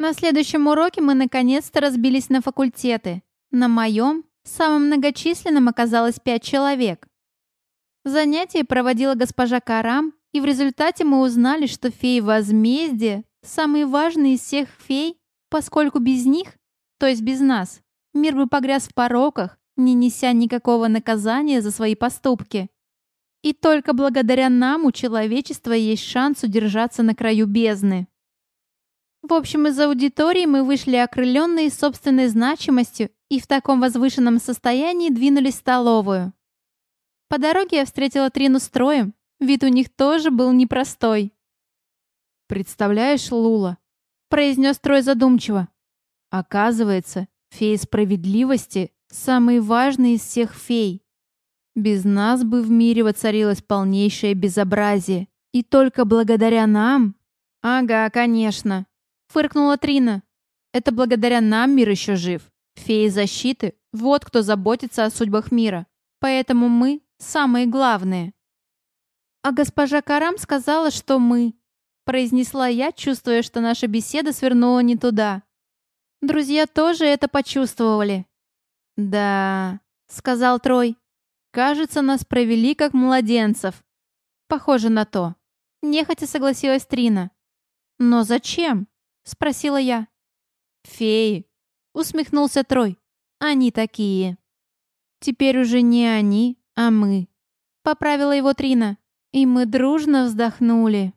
На следующем уроке мы наконец-то разбились на факультеты. На моем, самым многочисленным, оказалось пять человек. Занятие проводила госпожа Карам, и в результате мы узнали, что феи возмездия – самые важные из всех фей, поскольку без них, то есть без нас, мир бы погряз в пороках, не неся никакого наказания за свои поступки. И только благодаря нам у человечества есть шанс удержаться на краю бездны. В общем, из аудитории мы вышли окрыленные собственной значимостью и в таком возвышенном состоянии двинулись в столовую. По дороге я встретила Трину с Троем. Вид у них тоже был непростой. «Представляешь, Лула?» — произнес Трой задумчиво. «Оказывается, феи справедливости — самые важные из всех фей. Без нас бы в мире воцарилось полнейшее безобразие. И только благодаря нам...» «Ага, конечно», — фыркнула Трина. «Это благодаря нам мир еще жив. Феи защиты — вот кто заботится о судьбах мира. Поэтому мы самые главные». «А госпожа Карам сказала, что мы», — произнесла я, чувствуя, что наша беседа свернула не туда. Друзья тоже это почувствовали. «Да», — сказал Трой, — «кажется, нас провели как младенцев». «Похоже на то». Нехотя согласилась Трина. «Но зачем?» — спросила я. «Феи», — усмехнулся Трой. «Они такие». «Теперь уже не они, а мы», — поправила его Трина. И мы дружно вздохнули.